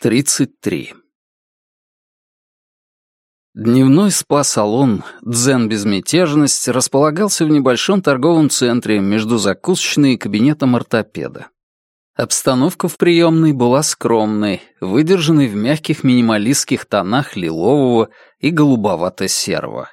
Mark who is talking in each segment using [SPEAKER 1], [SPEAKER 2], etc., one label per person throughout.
[SPEAKER 1] 33. Дневной спа-салон «Дзен Безмятежность» располагался в небольшом торговом центре между закусочной и кабинетом ортопеда. Обстановка в приемной была скромной, выдержанной в мягких минималистских тонах лилового и голубовато-серого.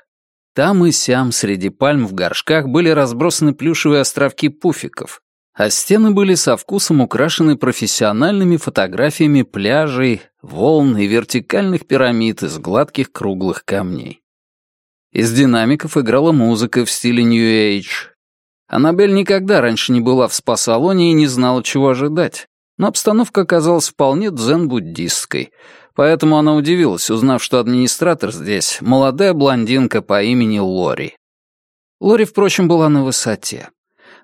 [SPEAKER 1] Там и сям среди пальм в горшках были разбросаны плюшевые островки пуфиков, а стены были со вкусом украшены профессиональными фотографиями пляжей, волн и вертикальных пирамид из гладких круглых камней. Из динамиков играла музыка в стиле New Age. Аннабель никогда раньше не была в спа-салоне и не знала, чего ожидать, но обстановка оказалась вполне дзен-буддистской, поэтому она удивилась, узнав, что администратор здесь — молодая блондинка по имени Лори. Лори, впрочем, была на высоте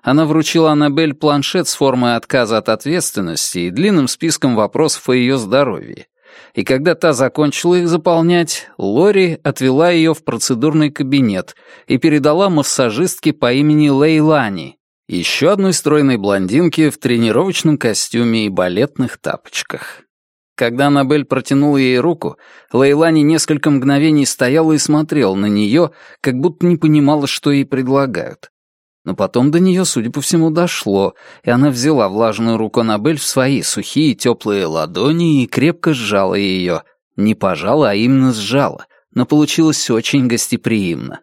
[SPEAKER 1] она вручила Аннабель планшет с формой отказа от ответственности и длинным списком вопросов о ее здоровье. И когда та закончила их заполнять, Лори отвела ее в процедурный кабинет и передала массажистке по имени Лейлани, еще одной стройной блондинке в тренировочном костюме и балетных тапочках. Когда Аннабель протянула ей руку, Лейлани несколько мгновений стояла и смотрела на нее, как будто не понимала, что ей предлагают. Но потом до нее, судя по всему, дошло, и она взяла влажную руку Аннабель в свои сухие теплые ладони и крепко сжала ее. Не пожала, а именно сжала, но получилось очень гостеприимно.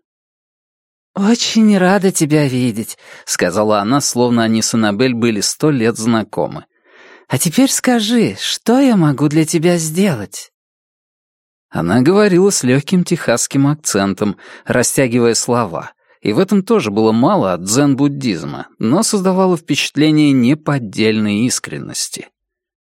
[SPEAKER 2] «Очень рада тебя видеть», — сказала она, словно они с Аннабель были сто лет знакомы. «А теперь скажи, что я могу для тебя сделать?»
[SPEAKER 1] Она говорила с легким техасским акцентом, растягивая слова, и в этом тоже было мало от дзен-буддизма, но создавало впечатление неподдельной искренности.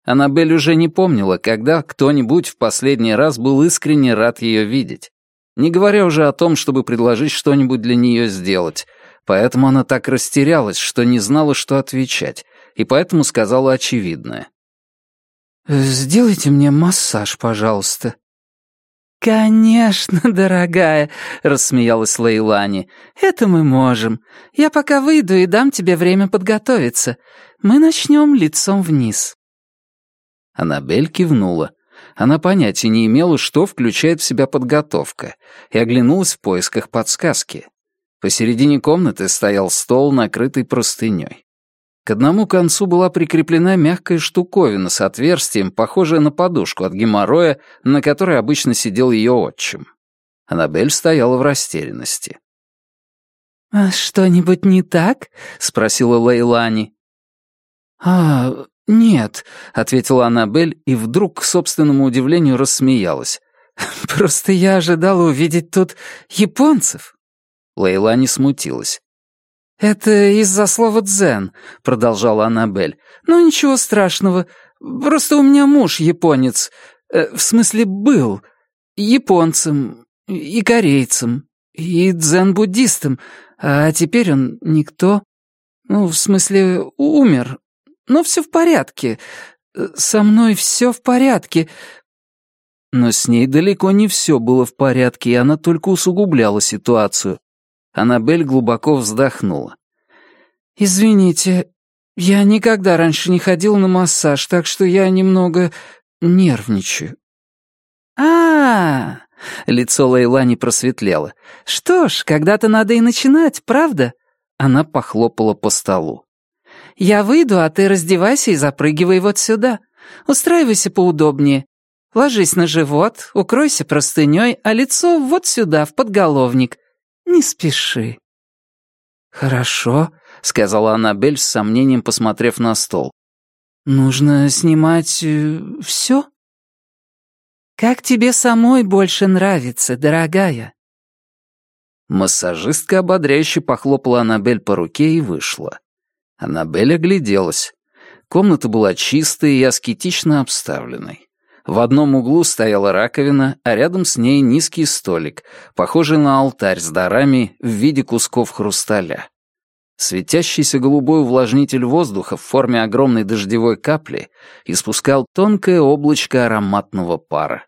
[SPEAKER 1] Аннабель уже не помнила, когда кто-нибудь в последний раз был искренне рад ее видеть, не говоря уже о том, чтобы предложить что-нибудь для нее сделать, поэтому она так растерялась, что не знала, что отвечать, и поэтому сказала очевидное.
[SPEAKER 2] «Сделайте мне массаж, пожалуйста». «Конечно, дорогая», — рассмеялась Лейлани. «Это мы можем. Я пока выйду и дам тебе время подготовиться. Мы начнем лицом вниз».
[SPEAKER 1] Аннабель кивнула. Она понятия не имела, что включает в себя подготовка, и оглянулась в поисках подсказки. Посередине комнаты стоял стол, накрытый простыней. К одному концу была прикреплена мягкая штуковина с отверстием, похожая на подушку от геморроя, на которой обычно сидел ее отчим. Аннабель стояла в растерянности.
[SPEAKER 2] «А что-нибудь не так?» — спросила Лейлани. «А, нет», — ответила Аннабель и вдруг, к собственному удивлению, рассмеялась. «Просто я ожидала увидеть тут японцев».
[SPEAKER 1] Лейлани смутилась.
[SPEAKER 2] «Это из-за слова «дзен», — продолжала Аннабель. «Ну, ничего страшного. Просто у меня муж японец. Э, в смысле, был. Японцем и корейцем, и дзен-буддистом. А теперь он никто. Ну, в смысле, умер. Но все в порядке. Со мной все в порядке».
[SPEAKER 1] Но с ней далеко не все было в порядке, и она только усугубляла ситуацию. Аннабель глубоко вздохнула.
[SPEAKER 2] «Извините, я никогда раньше не ходил на массаж, так что я немного нервничаю». А, -а, -а лицо Лейлани просветлело. «Что ж, когда-то надо и начинать, правда?» Она похлопала по столу. «Я выйду, а ты раздевайся и запрыгивай вот сюда. Устраивайся поудобнее. Ложись на живот, укройся простыней, а лицо вот сюда, в подголовник. Не спеши». «Хорошо», — сказала Аннабель с сомнением, посмотрев на стол. «Нужно снимать э, все?» «Как тебе самой больше нравится, дорогая?»
[SPEAKER 1] Массажистка ободряюще похлопала Аннабель по руке и вышла. Аннабель огляделась. Комната была чистой и аскетично обставленной. В одном углу стояла раковина, а рядом с ней низкий столик, похожий на алтарь с дарами в виде кусков хрусталя. Светящийся голубой увлажнитель воздуха в форме огромной дождевой капли испускал тонкое облачко ароматного пара.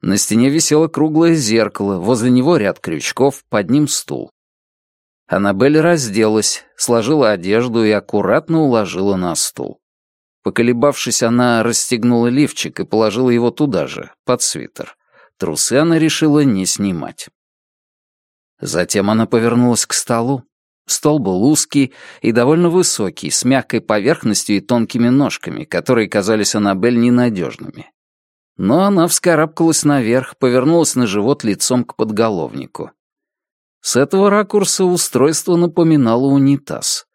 [SPEAKER 1] На стене висело круглое зеркало, возле него ряд крючков, под ним стул. Аннабель разделась, сложила одежду и аккуратно уложила на стул. Поколебавшись, она расстегнула лифчик и положила его туда же, под свитер. Трусы она решила не снимать. Затем она повернулась к столу. Стол был узкий и довольно высокий, с мягкой поверхностью и тонкими ножками, которые казались Аннабель ненадежными. Но она вскарабкалась наверх, повернулась на живот лицом к подголовнику. С этого ракурса устройство напоминало унитаз.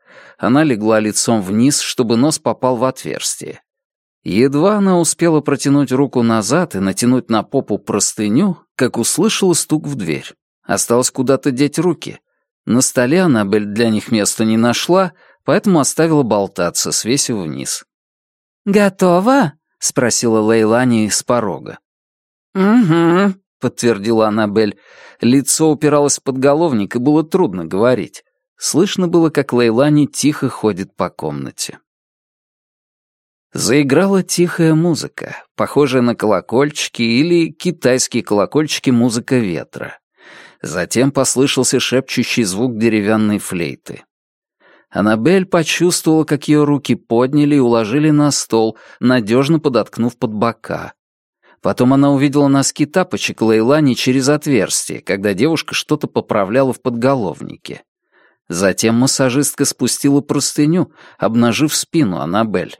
[SPEAKER 1] Она легла лицом вниз, чтобы нос попал в отверстие. Едва она успела протянуть руку назад и натянуть на попу простыню, как услышала стук в дверь. Осталось куда-то деть руки — на столе Аннабель для них места не нашла, поэтому оставила болтаться, свесив вниз.
[SPEAKER 2] «Готово?»
[SPEAKER 1] — спросила Лейлани с порога.
[SPEAKER 2] «Угу», —
[SPEAKER 1] подтвердила Аннабель. Лицо упиралось в подголовник, и было трудно говорить. Слышно было, как Лейлани тихо ходит по комнате. Заиграла тихая музыка, похожая на колокольчики или китайские колокольчики музыка ветра. Затем послышался шепчущий звук деревянной флейты. Аннабель почувствовала, как ее руки подняли и уложили на стол, надежно подоткнув под бока. Потом она увидела носки тапочек Лейлани через отверстие, когда девушка что-то поправляла в подголовнике. Затем массажистка спустила простыню, обнажив спину Аннабель.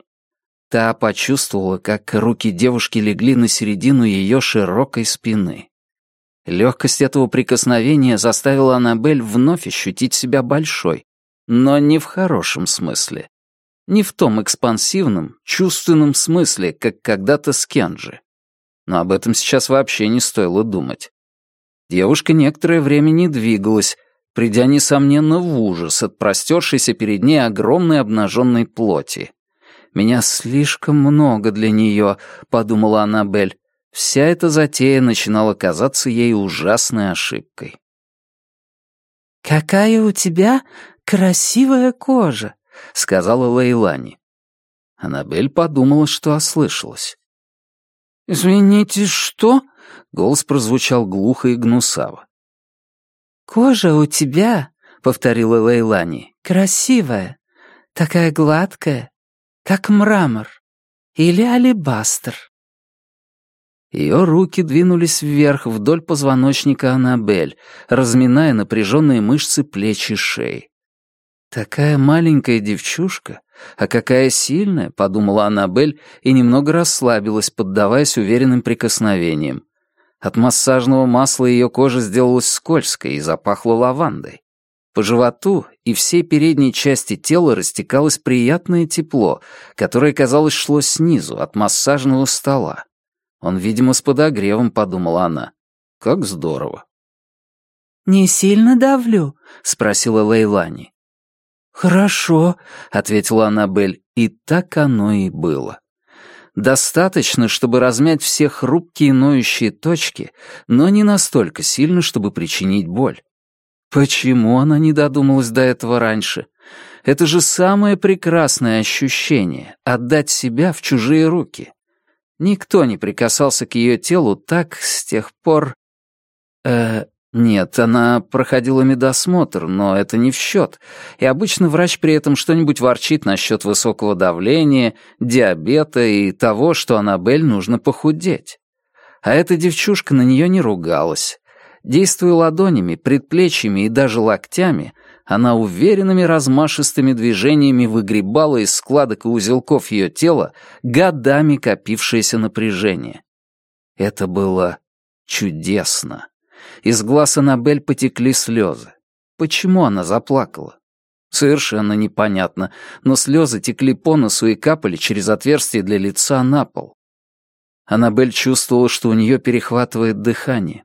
[SPEAKER 1] Та почувствовала, как руки девушки легли на середину ее широкой спины. Легкость этого прикосновения заставила Аннабель вновь ощутить себя большой, но не в хорошем смысле. Не в том экспансивном, чувственном смысле, как когда-то с Кенджи. Но об этом сейчас вообще не стоило думать. Девушка некоторое время не двигалась, придя, несомненно, в ужас от простершейся перед ней огромной обнаженной плоти. «Меня слишком много для нее», — подумала Аннабель, Вся эта затея начинала казаться ей ужасной ошибкой.
[SPEAKER 2] «Какая у тебя красивая кожа», — сказала Лейлани.
[SPEAKER 1] Аннабель подумала, что ослышалась.
[SPEAKER 2] «Извините, что?»
[SPEAKER 1] — голос прозвучал глухо и гнусаво.
[SPEAKER 2] «Кожа у тебя», — повторила Лейлани, — «красивая, такая гладкая, как мрамор или алебастр».
[SPEAKER 1] Ее руки двинулись вверх вдоль позвоночника Аннабель, разминая напряженные мышцы плеч и шеи. «Такая маленькая девчушка, а какая сильная», — подумала Аннабель и немного расслабилась, поддаваясь уверенным прикосновениям. От массажного масла ее кожа сделалась скользкой и запахла лавандой. По животу и всей передней части тела растекалось приятное тепло, которое, казалось, шло снизу, от массажного стола. Он, видимо, с подогревом, подумала она. Как здорово.
[SPEAKER 2] «Не сильно давлю?»
[SPEAKER 1] — спросила Лейлани.
[SPEAKER 2] «Хорошо», —
[SPEAKER 1] ответила Аннабель, и так оно и было. Достаточно, чтобы размять все хрупкие ноющие точки, но не настолько сильно, чтобы причинить боль. Почему она не додумалась до этого раньше? Это же самое прекрасное ощущение — отдать себя в чужие руки. Никто не прикасался к ее телу так с тех пор... Э, нет, она проходила медосмотр, но это не в счет. И обычно врач при этом что-нибудь ворчит насчет высокого давления, диабета и того, что Аннабель нужно похудеть. А эта девчушка на нее не ругалась. Действуя ладонями, предплечьями и даже локтями, она уверенными размашистыми движениями выгребала из складок и узелков ее тела годами копившееся напряжение. Это было чудесно. Из глаз Аннабель потекли слезы. Почему она заплакала? Совершенно непонятно, но слезы текли по носу и капали через отверстие для лица на пол. Аннабель чувствовала, что у нее перехватывает дыхание.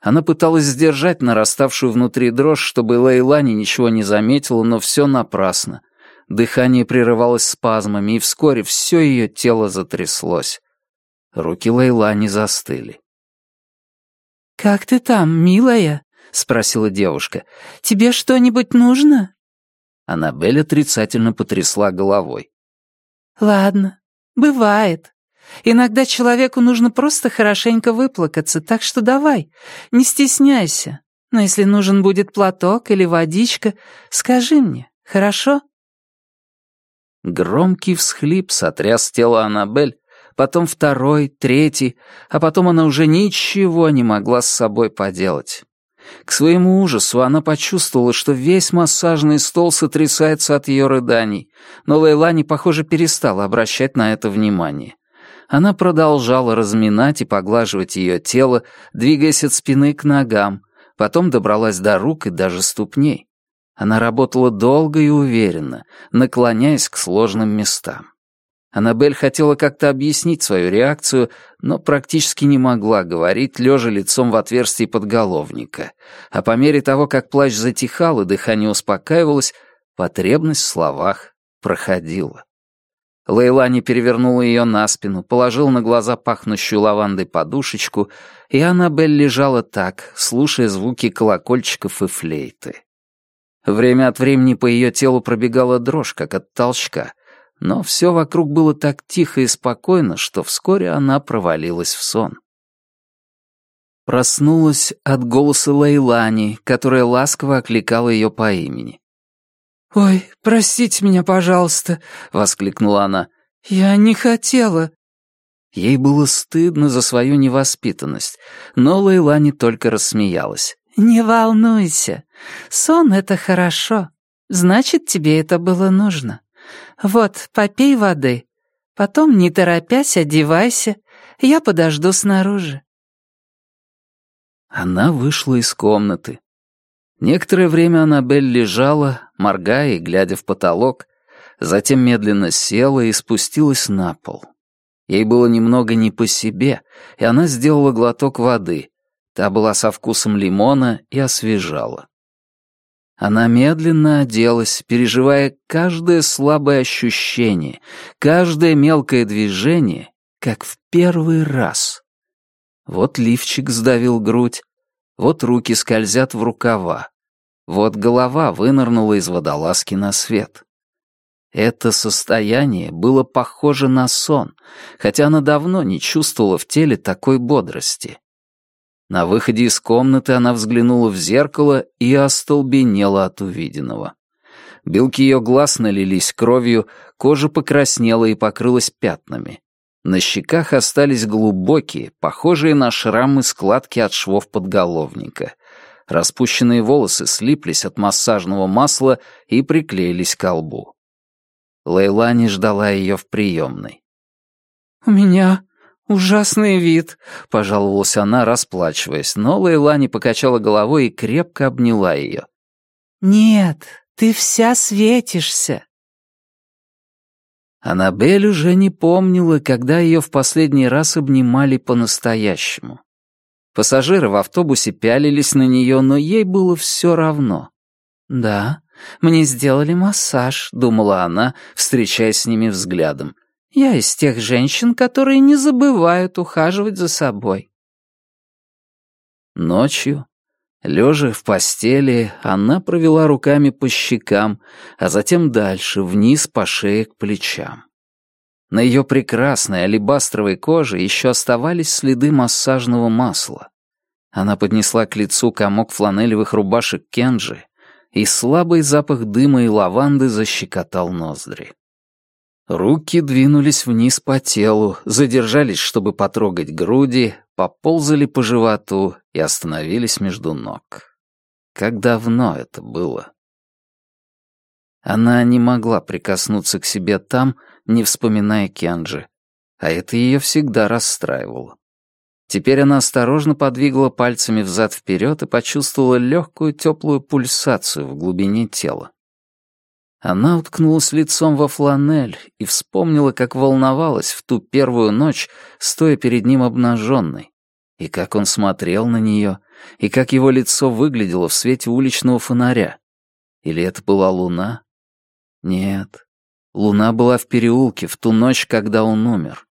[SPEAKER 1] Она пыталась сдержать нараставшую внутри дрожь, чтобы Лейлани ничего не заметила, но все напрасно. Дыхание прерывалось спазмами, и вскоре все ее тело затряслось. Руки Лейлани застыли.
[SPEAKER 2] «Как ты там, милая?» — спросила девушка. «Тебе что-нибудь нужно?»
[SPEAKER 1] Аннабель отрицательно потрясла головой.
[SPEAKER 2] «Ладно, бывает. Иногда человеку нужно просто хорошенько выплакаться, так что давай, не стесняйся. Но если нужен будет платок или водичка, скажи мне, хорошо?»
[SPEAKER 1] Громкий всхлип сотряс тело Аннабель, потом второй, третий, а потом она уже ничего не могла с собой поделать. К своему ужасу она почувствовала, что весь массажный стол сотрясается от ее рыданий, но Лейлани, похоже, перестала обращать на это внимание. Она продолжала разминать и поглаживать ее тело, двигаясь от спины к ногам, потом добралась до рук и даже ступней. Она работала долго и уверенно, наклоняясь к сложным местам. Аннабель хотела как-то объяснить свою реакцию, но практически не могла говорить, лежа лицом в отверстии подголовника. А по мере того, как плач затихал и дыхание успокаивалось, потребность в словах проходила. Лейлани перевернула ее на спину, положил на глаза пахнущую лавандой подушечку, и Аннабель лежала так, слушая звуки колокольчиков и флейты. Время от времени по ее телу пробегала дрожь, как от толчка, но все вокруг было так тихо и спокойно, что вскоре она провалилась в сон. Проснулась от голоса Лейлани, которая ласково окликала ее по имени.
[SPEAKER 2] «Ой, простите меня, пожалуйста», — воскликнула она. «Я не хотела».
[SPEAKER 1] Ей было стыдно за свою невоспитанность, но Лейлани только рассмеялась.
[SPEAKER 3] «Не волнуйся. Сон — это хорошо. Значит, тебе это было нужно. Вот, попей воды. Потом, не торопясь, одевайся. Я подожду снаружи».
[SPEAKER 1] Она вышла из комнаты. Некоторое время Аннабель лежала, моргая и глядя в потолок, затем медленно села и спустилась на пол. Ей было немного не по себе, и она сделала глоток воды. Та была со вкусом лимона и освежала. Она медленно оделась, переживая каждое слабое ощущение, каждое мелкое движение, как в первый раз. Вот лифчик сдавил грудь, вот руки скользят в рукава, вот голова вынырнула из водолазки на свет. Это состояние было похоже на сон, хотя она давно не чувствовала в теле такой бодрости. На выходе из комнаты она взглянула в зеркало и остолбенела от увиденного. Белки ее глаз налились кровью, кожа покраснела и покрылась пятнами. На щеках остались глубокие, похожие на шрамы складки от швов подголовника. Распущенные волосы слиплись от массажного масла и приклеились к лбу. Лейлани ждала ее в приемной.
[SPEAKER 2] «У меня «Ужасный вид», —
[SPEAKER 1] пожаловалась она, расплачиваясь, но Лейлани покачала головой и крепко обняла ее.
[SPEAKER 3] «Нет, ты вся светишься».
[SPEAKER 1] Аннабель уже не помнила, когда ее в последний раз обнимали по-настоящему. Пассажиры в автобусе пялились на нее, но ей было все равно. «Да, мне сделали массаж», — думала она, встречаясь с ними взглядом. Я из тех женщин, которые не забывают ухаживать за собой. Ночью, лежа в постели, она провела руками по щекам, а затем дальше, вниз по шее к плечам. На ее прекрасной алебастровой коже еще оставались следы массажного масла. Она поднесла к лицу комок фланелевых рубашек Кенджи, и слабый запах дыма и лаванды защекотал ноздри. Руки двинулись вниз по телу, задержались, чтобы потрогать груди, поползали по животу и остановились между ног. Как давно это было? Она не могла прикоснуться к себе там, не вспоминая Кенджи, а это ее всегда расстраивало. Теперь она осторожно подвигала пальцами взад-вперед и почувствовала легкую теплую пульсацию в глубине тела. Она уткнулась лицом во фланель и вспомнила, как волновалась в ту первую ночь, стоя перед ним обнаженной, и как он смотрел на нее, и как его лицо выглядело в свете уличного фонаря. Или это была луна? Нет, луна была в переулке в ту ночь, когда он умер.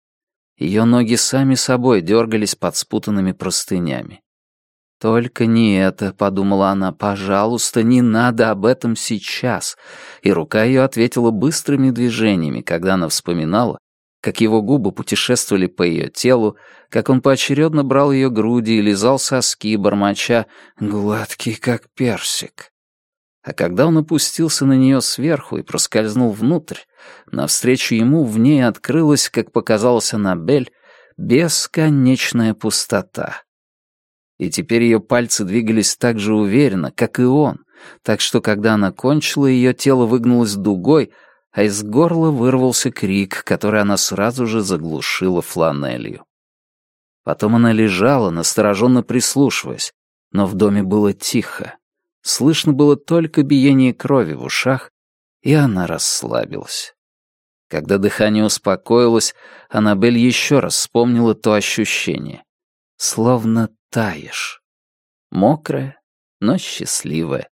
[SPEAKER 1] Ее ноги сами собой дергались под спутанными простынями. «Только не это», — подумала она, — «пожалуйста, не надо об этом сейчас». И рука ее ответила быстрыми движениями, когда она вспоминала, как его губы путешествовали по ее телу, как он поочередно брал ее груди и лизал соски, бормоча «гладкий, как персик». А когда он опустился на нее сверху и проскользнул внутрь, навстречу ему в ней открылась, как показалось Аннабель, бесконечная пустота. И теперь ее пальцы двигались так же уверенно, как и он, так что когда она кончила, ее тело выгнулось дугой, а из горла вырвался крик, который она сразу же заглушила фланелью. Потом она лежала, настороженно прислушиваясь, но в доме было тихо. Слышно было только биение крови в ушах, и она расслабилась. Когда дыхание успокоилось, Аннабель еще раз вспомнила то ощущение. Словно таешь. Мокрая, но счастливая.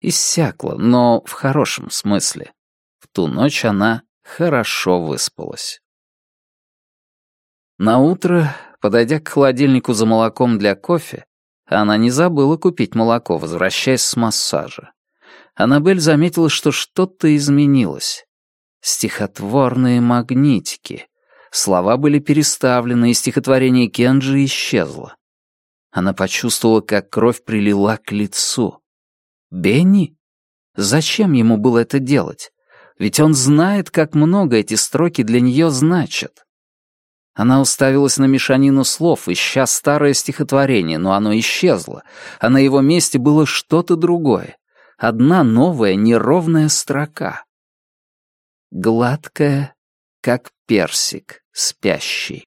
[SPEAKER 1] Иссякла, но в хорошем смысле. В ту ночь она хорошо выспалась. На утро, подойдя к холодильнику за молоком для кофе, она не забыла купить молоко, возвращаясь с массажа. Аннабель заметила, что что-то изменилось. Стихотворные магнитики. Слова были переставлены, и стихотворение Кенджи исчезло. Она почувствовала, как кровь прилила к лицу. Бенни? Зачем ему было это делать? Ведь он знает, как много эти строки для нее значат. Она уставилась на мешанину слов, ища старое стихотворение, но оно исчезло, а на его месте было что-то другое. Одна новая неровная строка. Гладкая, как персик, спящий.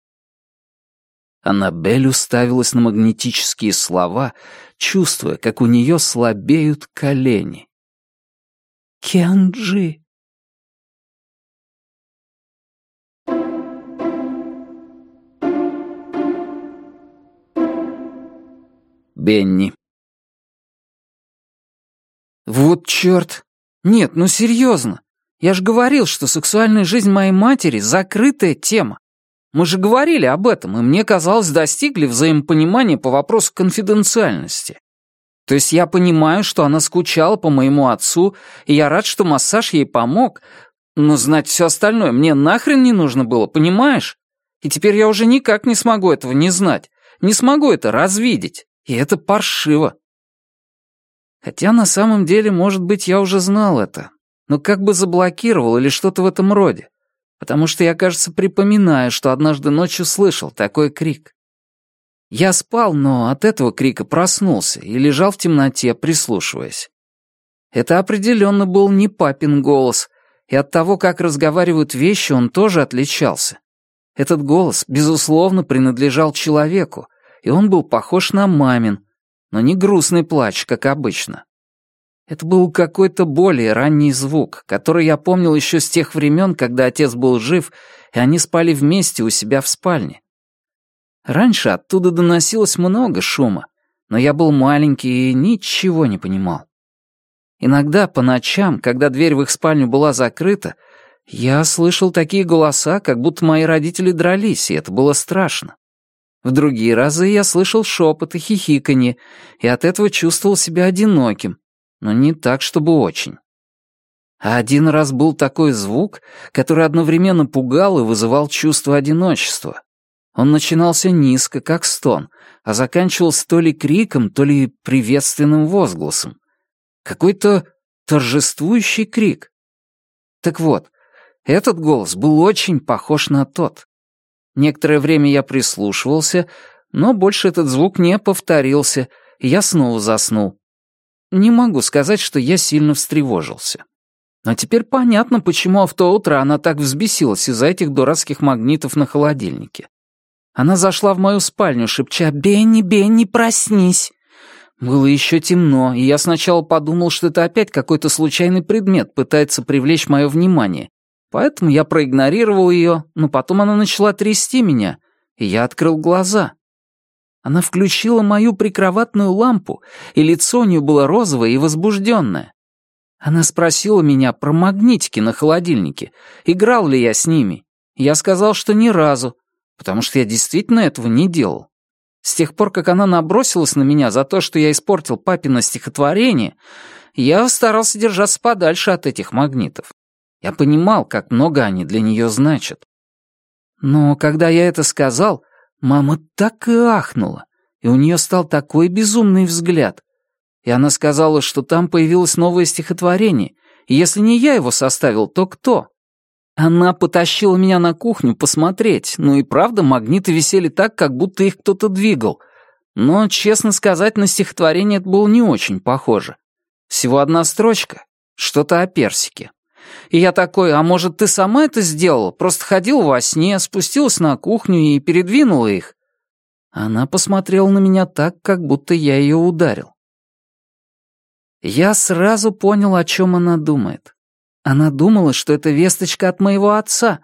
[SPEAKER 1] Аннабель уставилась на магнетические слова, чувствуя, как у нее слабеют колени. «Кенджи!» Бенни. «Вот черт! Нет, ну серьезно! Я же говорил, что сексуальная жизнь моей матери — закрытая тема. Мы же говорили об этом, и мне казалось, достигли взаимопонимания по вопросу конфиденциальности. То есть я понимаю, что она скучала по моему отцу, и я рад, что массаж ей помог, но знать все остальное мне нахрен не нужно было, понимаешь? И теперь я уже никак не смогу этого не знать, не смогу это развидеть, и это паршиво. Хотя на самом деле, может быть, я уже знал это, но как бы заблокировал или что-то в этом роде потому что я, кажется, припоминаю, что однажды ночью слышал такой крик. Я спал, но от этого крика проснулся и лежал в темноте, прислушиваясь. Это определенно был не папин голос, и от того, как разговаривают вещи, он тоже отличался. Этот голос, безусловно, принадлежал человеку, и он был похож на мамин, но не грустный плач, как обычно. Это был какой-то более ранний звук, который я помнил еще с тех времен, когда отец был жив, и они спали вместе у себя в спальне. Раньше оттуда доносилось много шума, но я был маленький и ничего не понимал. Иногда по ночам, когда дверь в их спальню была закрыта, я слышал такие голоса, как будто мои родители дрались, и это было страшно. В другие разы я слышал шепот и хихиканье, и от этого чувствовал себя одиноким, но не так, чтобы очень. А один раз был такой звук, который одновременно пугал и вызывал чувство одиночества. Он начинался низко, как стон, а заканчивался то ли криком, то ли приветственным возгласом. Какой-то торжествующий крик. Так вот, этот голос был очень похож на тот. Некоторое время я прислушивался, но больше этот звук не повторился, и я снова заснул. Не могу сказать, что я сильно встревожился. Но теперь понятно, почему в то утро она так взбесилась из-за этих дурацких магнитов на холодильнике. Она зашла в мою спальню, шепча «Бенни, Бенни, проснись!» Было еще темно, и я сначала подумал, что это опять какой-то случайный предмет пытается привлечь мое внимание. Поэтому я проигнорировал ее, но потом она начала трясти меня, и я открыл глаза. Она включила мою прикроватную лампу, и лицо у нее было розовое и возбужденное. Она спросила меня про магнитики на холодильнике, играл ли я с ними. Я сказал, что ни разу, потому что я действительно этого не делал. С тех пор, как она набросилась на меня за то, что я испортил папино стихотворение, я старался держаться подальше от этих магнитов. Я понимал, как много они для нее значат. Но когда я это сказал, Мама так и ахнула, и у нее стал такой безумный взгляд.
[SPEAKER 2] И она сказала, что там появилось новое стихотворение, и если не я его составил, то кто? Она потащила меня на кухню посмотреть, ну и правда магниты висели так, как будто их кто-то двигал. Но, честно сказать, на стихотворение это было не очень похоже. Всего одна строчка, что-то о персике. И я такой, а может, ты сама это сделала? Просто ходил во сне, спустилась на кухню и передвинула их. Она посмотрела на меня так, как будто я ее ударил. Я сразу понял, о чем она думает. Она думала, что это весточка от моего отца,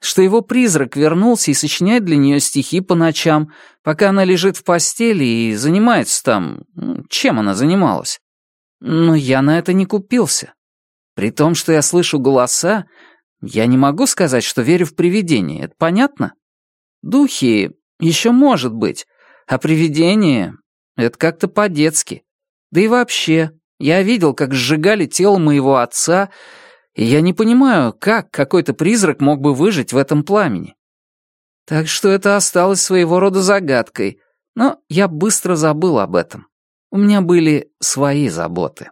[SPEAKER 2] что его призрак вернулся и сочиняет для нее стихи по ночам, пока она лежит в постели и занимается там... Чем она занималась? Но я на это не купился. При том, что я слышу голоса, я не могу сказать, что верю в привидения, это понятно? Духи еще может быть, а привидения — это как-то по-детски. Да и вообще, я видел, как сжигали тело моего отца, и я не понимаю, как какой-то призрак мог бы выжить в этом пламени. Так что это осталось своего рода загадкой, но я быстро забыл об этом. У меня были свои заботы.